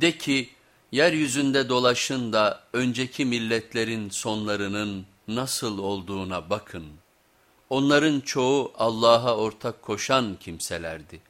De ki yeryüzünde dolaşın da önceki milletlerin sonlarının nasıl olduğuna bakın. Onların çoğu Allah'a ortak koşan kimselerdi.